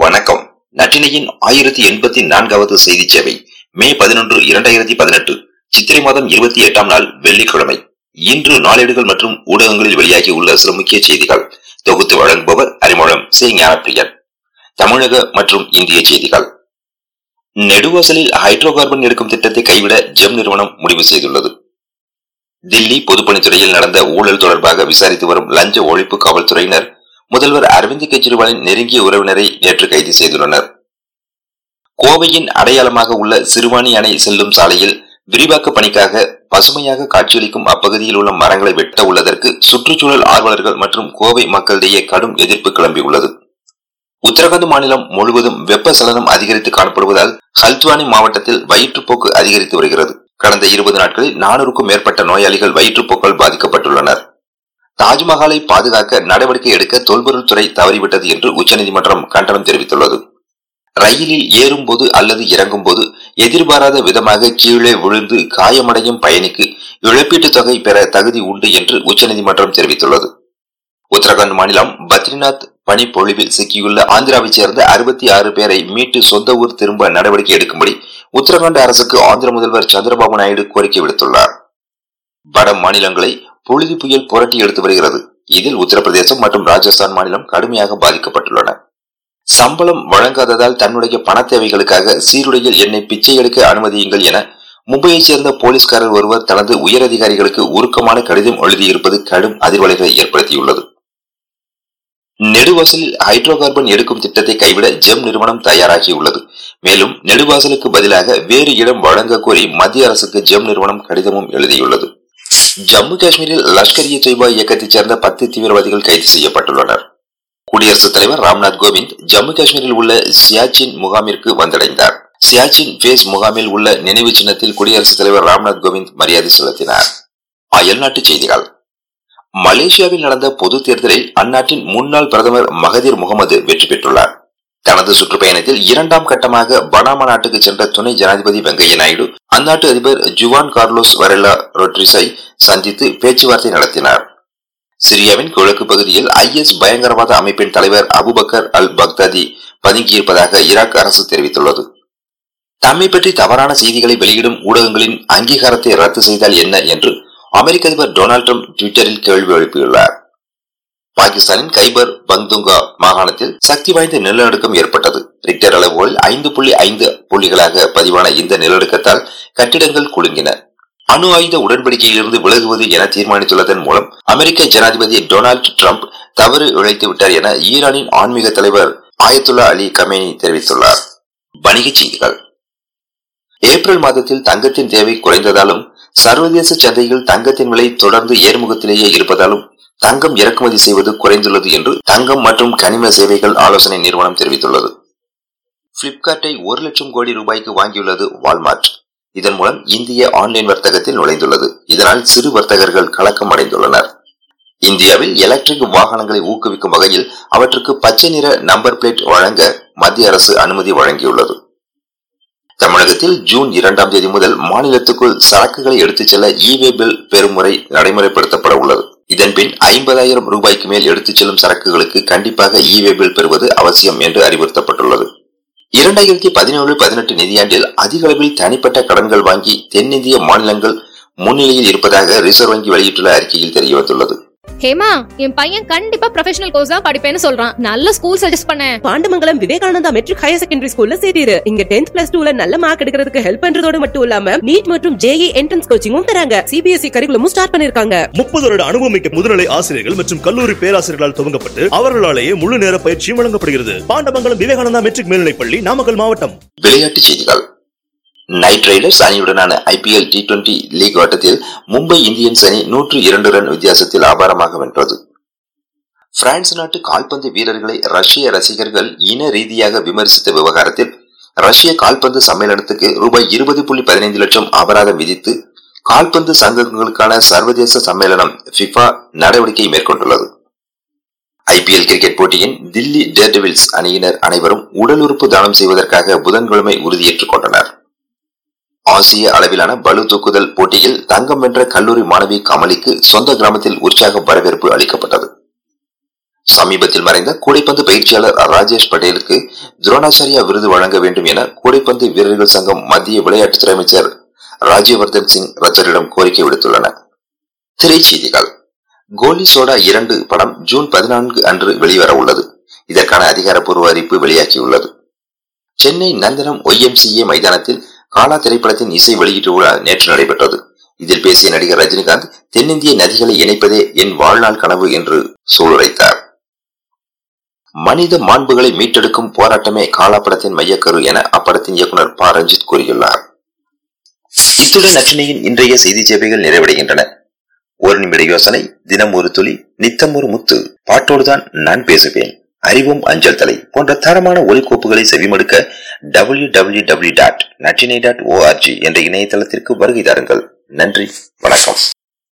வணக்கம். நற்றினையின் ஆயிரத்தி எண்பத்தி நான்காவது செய்தி சேவை மே பதினொன்று இரண்டாயிரத்தி பதினெட்டு சித்திரை மாதம் இருபத்தி எட்டாம் நாள் வெள்ளிக்கிழமை. இன்று நாளேடுகள் மற்றும் ஊடகங்களில் வெளியாகி உள்ள சில முக்கிய செய்திகள். தொகுத்து வழங்குபவர் அறிமுகம் சி. ஞானப்பிரியன். தமிழக மற்றும் இந்திய செய்திகள். நெடுவாசலில் ஹைட்ரோ கார்பன் எடுக்கும் திட்டத்தை கைவிட ஜெம் நிறுவனம் முடிவு செய்துள்ளது. தில்லி பொதுப்பணித்துறையில் நடந்த ஊழல் தொடர்பாக விசாரித்து வரும் லஞ்ச ஒழிப்பு காவல்துறையினர் முதல்வர் அரவிந்த் கெஜ்ரிவாலின் நெருங்கிய உறவினரை நேற்று கைது செய்துள்ளனர். கோவையின் அடையாளமாக உள்ள சிறுவாணி அணை செல்லும் சாலையில் விரிவாக்க பணிக்காக பசுமையாக காட்சியளிக்கும் அப்பகுதியில் உள்ள மரங்களை வெட்ட உள்ளதற்கு சுற்றுச்சூழல் ஆர்வலர்கள் மற்றும் கோவை மக்களிடையே கடும் எதிர்ப்பு கிளம்பியுள்ளது உத்தரகாண்ட் மாநிலம் முழுவதும் வெப்பசலனம் அதிகரித்து காணப்படுவதால் ஹல்த்வானி மாவட்டத்தில் வயிற்றுப்போக்கு அதிகரித்து வருகிறது. கடந்த இருபது நாட்களில் நானூறுக்கும் மேற்பட்ட நோயாளிகள் வயிற்றுப்போக்கால் பாதிக்கப்பட்டுள்ளனர். தாஜ்மஹாலை பாதுகாக்க நடவடிக்கை எடுக்க தொல்பொருள் துறை தவறிவிட்டது என்று உச்சநீதிமன்றம் கண்டனம் தெரிவித்துள்ளது. ரயிலில் ஏறும்போது அல்லது இறங்கும்போது எதிர்பாராத விதமாக கீழே விழுந்து காயமடையும் பயணிக்கு இழப்பீட்டுத் தொகை பெற தகுதி உண்டு என்று உச்சநீதிமன்றம் தெரிவித்துள்ளது. உத்தரகாண்ட் மாநிலம் பத்ரிநாத் பனிப்பொழிவில் சிக்கியுள்ள ஆந்திராவைச் சேர்ந்த அறுபத்தி ஆறு பேரை மீட்டு சொந்த ஊர் திரும்ப நடவடிக்கை எடுக்கும்படி உத்தரகாண்ட் அரசுக்கு ஆந்திர முதல்வர் சந்திரபாபு நாயுடு கோரிக்கை விடுத்துள்ளார். வட மாநிலங்களை புழுதி புயல் புரட்டி எடுத்து வருகிறது. இதில் உத்தரப்பிரதேசம் மற்றும் ராஜஸ்தான் மாநிலம் கடுமையாக பாதிக்கப்பட்டுள்ளன. சம்பளம் வழங்காததால் தன்னுடைய பண தேவைகளுக்காக சீருடையில் என்னை பிச்சை எடுக்க அனுமதியுங்கள் என மும்பையைச் சேர்ந்த போலீஸ்காரர் ஒருவர் தனது உயரதிகாரிகளுக்கு உருக்கமான கடிதம் எழுதியிருப்பது கடும் அதிர்வலைகளை ஏற்படுத்தியுள்ளது. நெடுவாசலில் ஹைட்ரோ கார்பன் எடுக்கும் திட்டத்தை கைவிட ஜெம் நிறுவனம் தயாராகியுள்ளது. மேலும் நெடுவாசலுக்கு பதிலாக வேறு இடம் வழங்க கோரி மத்திய அரசுக்கு ஜெம் நிறுவனம் கடிதமும் எழுதியுள்ளது. ஜம்மு காஷ்மீரில் லஷ்கர் இ தொய்பா இயக்கத்தைச் சேர்ந்த பத்து தீவிரவாதிகள் கைது செய்யப்பட்டுள்ளனர். குடியரசுத் தலைவர் ராம்நாத் கோவிந்த் ஜம்மு காஷ்மீரில் உள்ள சியாச்சின் முகாமிற்கு வந்தடைந்தார். சியாச்சின் பேஸ் முகாமில் உள்ள நினைவு சின்னத்தில் குடியரசுத் தலைவர் ராம்நாத் கோவிந்த் மரியாதை செலுத்தினார். அயல்நாட்டு செய்திகள். மலேசியாவில் நடந்த பொது தேர்தலில் அந்நாட்டின் முன்னாள் பிரதமர் மகதீர் முகமது வெற்றி பெற்றுள்ளார். தனது சுற்றுப்பயணத்தில் இரண்டாம் கட்டமாக பனாமா நாட்டுக்கு சென்ற துணை ஜனாதிபதி வெங்கையா நாயுடு அந்நாட்டு அதிபர் ஜுவான் கார்லோஸ் வரலா ரொட்ரிஸை சந்தித்து பேச்சுவார்த்தை நடத்தினார். சிரியாவின் கிழக்கு பகுதியில் ஐஎஸ் பயங்கரவாத அமைப்பின் தலைவர் அபுபக்கர் அல் பக்தாதி பதுங்கியிருப்பதாக ஈராக் அரசு தெரிவித்துள்ளது. தம்மை பற்றி தவறான செய்திகளை வெளியிடும் ஊடகங்களின் அங்கீகாரத்தை ரத்து செய்தால் என்ன என்று அமெரிக்க அதிபர் டொனால்டு ட்ரம்ப் ட்விட்டரில் கேள்வி எழுப்பியுள்ளார். பாகிஸ்தானின் கைபர் பந்துங்கா மாகாணத்தில் சக்தி வாய்ந்த நிலநடுக்கம் ஏற்பட்டது. ரிக்டர் அளவுகள் ஐந்து புள்ளி ஐந்து புள்ளிகளாக பதிவான இந்த நிலநடுக்கத்தால் கட்டிடங்கள் குலுங்கின. அணு ஆயுத உடன்படிக்கையிலிருந்து விலகுவது என தீர்மானித்துள்ளதன் மூலம் அமெரிக்க ஜனாதிபதி டொனால்டு டிரம்ப் தவறு இழைத்து விட்டார் என ஈரானின் ஆன்மீக தலைவர் ஆயத்துல்லா அலி கமேனி தெரிவித்துள்ளார். வணிகச் செய்திகள். ஏப்ரல் மாதத்தில் தங்கத்தின் தேவை குறைந்ததாலும் சர்வதேச சந்தையில் தங்கத்தின் விலை தொடர்ந்து ஏர்முகத்திலேயே இருப்பதாலும் தங்கம் இறக்குமதி செய்வது குறைந்துள்ளது என்று தங்கம் மற்றும் கனிம சேவைகள் ஆலோசனை நிறுவனம் தெரிவித்துள்ளது. பிளிப்கார்ட்டை ஒரு லட்சம் கோடி ரூபாய்க்கு வாங்கியுள்ளது வால்மார்ட் இதன் மூலம் இந்திய ஆன்லைன் வர்த்தகத்தில் நுழைந்துள்ளது. இதனால் சிறு வர்த்தகர்கள் கலக்கம் அடைந்துள்ளனர். இந்தியாவில் எலக்ட்ரிக் வாகனங்களை ஊக்குவிக்கும் வகையில் அவற்றுக்கு பச்சை நிற நம்பர் பிளேட் வழங்க மத்திய அரசு அனுமதி வழங்கியுள்ளது. தமிழகத்தில் ஜூன் இரண்டாம் தேதி முதல் மாநிலத்துக்குள் சரக்குகளை எடுத்துச் செல்ல இ வே பில் பெறும் நடைமுறைப்படுத்தப்பட உள்ளது. இதன்பின் ஐம்பதாயிரம் ரூபாய்க்கு மேல் எடுத்துச் செல்லும் சரக்குகளுக்கு கண்டிப்பாக இ பில் பெறுவது அவசியம் என்று அறிவுறுத்தப்பட்டுள்ளது. இரண்டாயிரத்தி பதினேழு பதினெட்டு நிதியாண்டில் அதிக அளவில் தனிப்பட்ட கடன்கள் வாங்கி தென்னிந்திய மாநிலங்கள் முன்னிலையில் இருப்பதாக ரிசர்வ் வங்கி வெளியிட்டுள்ள அறிக்கையில் தெரியவந்துள்ளது. ஹேமா என் பையன் கண்டிப்பா ப்ரொஃபஷனல் கோர்ஸ் தான் படிப்பேன்னு சொல்றான். நல்ல ஸ்கூல் சஜஸ்ட் பண்ண. Pandamangalam Vivekananda matric higher secondary ஸ்கூல்ல சேரிரு இங்க டென்த் பிளஸ் டூல நல்ல மார்க் எடுக்கிறதுக்கு ஹெல்ப் பண்றதோட மட்டும் இல்லாம நீட் மற்றும் ஜேஇ என்ட்ரன்ஸ் கோச்சிங்கும் தராங்க. சிபிஎஸ்இ கரிகுலமும் ஸ்டார்ட் பண்ணிருக்காங்க. முப்பது வருட அனுபவமிக்க முதுநிலை ஆசிரியர்கள் மற்றும் கல்லூரி பேராசிரியர்களால் துவங்கப்பட்டு அவர்களாலேயே முழு நேர பயிற்சியும் வழங்கப்படுகிறது. பாண்டமங்கலம் விவேகானந்தா மெட்ரிக் மேல்நிலைப்பள்ளி நாமக்கல் மாவட்டம். விளையாட்டுச் செய்திகள். நைட் ரைடர்ஸ் அணியுடனான ஐபிஎல் டி டுவெண்டி லீக் ஆட்டத்தில் மும்பை இந்தியன்ஸ் அணி நூற்று இரண்டு ரன் வித்தியாசத்தில் அபாரமாக வென்றது. பிரான்ஸ் நாட்டு கால்பந்து வீரர்களை ரஷ்ய ரசிகர்கள் இன ரீதியாக விமர்சித்த விவகாரத்தில் ரஷ்ய கால்பந்து சம்மேளனத்துக்கு ரூபாய் இருபது புள்ளி பதினைந்து லட்சம் அபராதம் விதித்து கால்பந்து சங்கங்களுக்கான சர்வதேச சம்மேளனம் பிஃபா நடவடிக்கை மேற்கொண்டுள்ளது. ஐபிஎல் கிரிக்கெட் போட்டியின் தில்லி டேர்டெவில்ஸ் அணியினர் அனைவரும் உடல் உறுப்பு தானம் செய்வதற்காக புதன்கிழமை உறுதியேற்றுக் கொண்டனர். ஆசிய அளவிலான பளு தூக்குதல் போட்டியில் தங்கம் வென்ற கல்லூரி மாணவி கமலிக்கு சொந்த கிராமத்தில் உற்சாக வரவேற்பு அளிக்கப்பட்டது. சமீபத்தில் மறைந்த கூடைப்பந்து பயிற்சியாளர் ராஜேஷ் பட்டேலுக்கு துரோணாச்சாரியா விருது வழங்க வேண்டும் என கூடைப்பந்து வீரர்கள் சங்கம் மத்திய விளையாட்டுத்துறை அமைச்சர் ராஜ்யவர்தன் சிங் ரத்தோரிடம் கோரிக்கை விடுத்துள்ளனர். திரைச்செய்திகள். கோலி சோடா இரண்டு படம் ஜூன் பதினான்கு அன்று வெளிவர உள்ளது. இதற்கான அதிகாரப்பூர்வ அறிவிப்பு வெளியாகியுள்ளது. சென்னை நந்தனம் ஒய்எம்சிஏ மைதானத்தில் காலா திரைப்படத்தின் இசை வெளியீட்டு விழா நேற்று நடைபெற்றது. இதில் பேசிய நடிகர் ரஜினிகாந்த் தென்னிந்திய நதிகளை இணைப்பதே என் வாழ்நாள் கனவு என்று சூளுரைத்தார். மனித மாண்புகளை மீட்டெடுக்கும் போராட்டமே காலா படத்தின் மையக்கரு என அப்படத்தின் இயக்குனர் ப. ரஞ்சித் கூறியுள்ளார். இத்துடன் நற்றினையின் இன்றைய செய்தி சேவைகள் நிறைவடைகின்றன. ஒரு நிமிட யோசனை தினம் ஒரு துளி நித்தம் ஒரு முத்து. பாட்டோடுதான் நான் பேசுவேன். அறிவும் அஞ்சல் தலை போன்ற தரமான ஒலிக்கோப்புகளை செவிமடுக்க W W W dot Natrinai dot O R G என்ற இணையதளத்திற்கு வருகை தாருங்கள். நன்றி. வணக்கம்.